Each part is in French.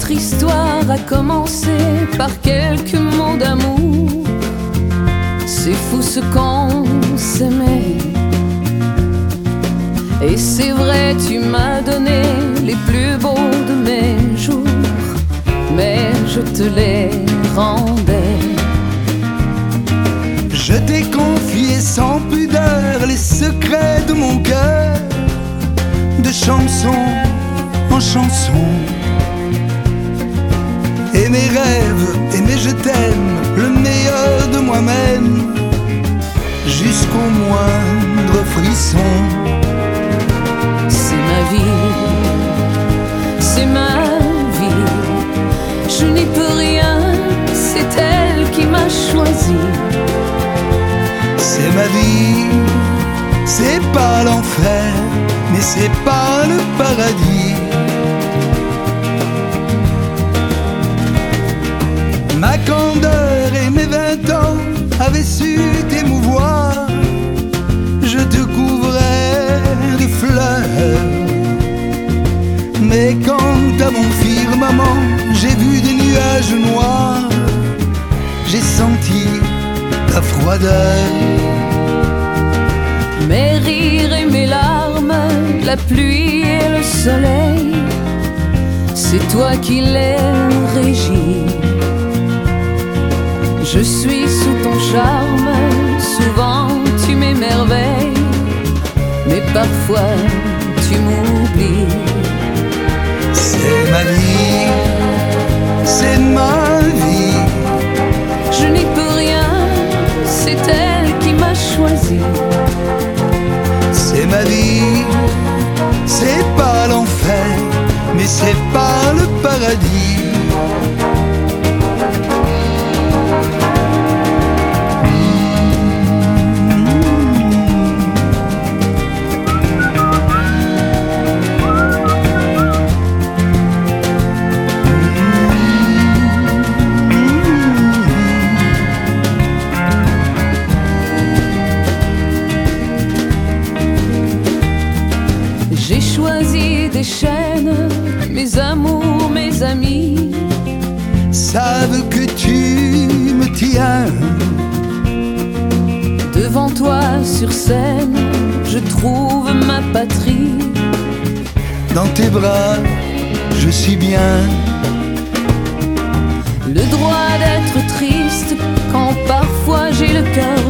Notre histoire a commencé par quelques mots d'amour. C'est fou ce qu'on s'aimait. Et c'est vrai, tu m'as donné les plus beaux de mes jours, mais je te les rendais. Je t'ai confié sans pudeur les secrets de mon cœur, de chanson en chanson. Et mes rêves, et mes je t'aime, le meilleur de moi-même, jusqu'au moindre frisson. C'est pas le paradis. Ma candeur et mes vingt ans avaient su t'émouvoir. Je te couvrais de fleurs. Mais quand à mon firmament j'ai vu des nuages noirs, j'ai senti ta froideur. La pluie et le soleil, c'est toi qui les régis. Je suis sous ton charme, souvent tu m'émerveilles, mais parfois tu m'oublies. C'est ma vie, c'est ma vie. Je n'y peux rien, c'est elle qui m'a choisi. Mais c'est pas le paradis. J'ai choisi des chaînes, mes amours, mes amis. Savent que tu me tiens. Devant toi sur scène, je trouve ma patrie. Dans tes bras, je suis bien. Le droit d'être triste quand parfois j'ai le cœur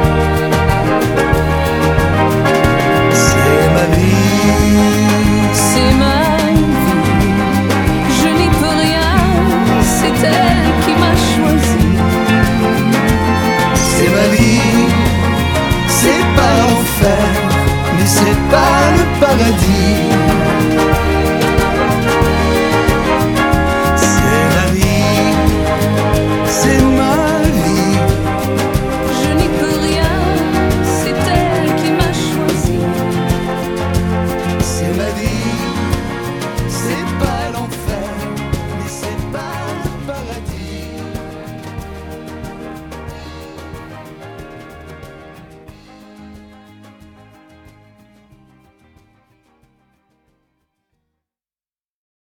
n'est pas le paradis.